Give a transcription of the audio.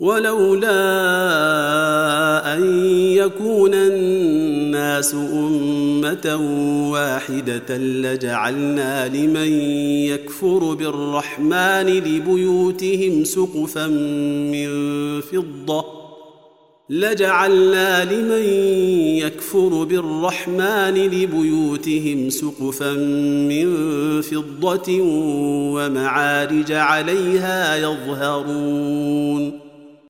ولولا أن يكون الناس أمة واحدة لجعلنا لمن يكفر بالرحمن لبيوتهم سقفا من فضة لجعلنا لمن يكفر بالرحمن لبيوتهم سقفا من فضة ومعارج عليها يظهرون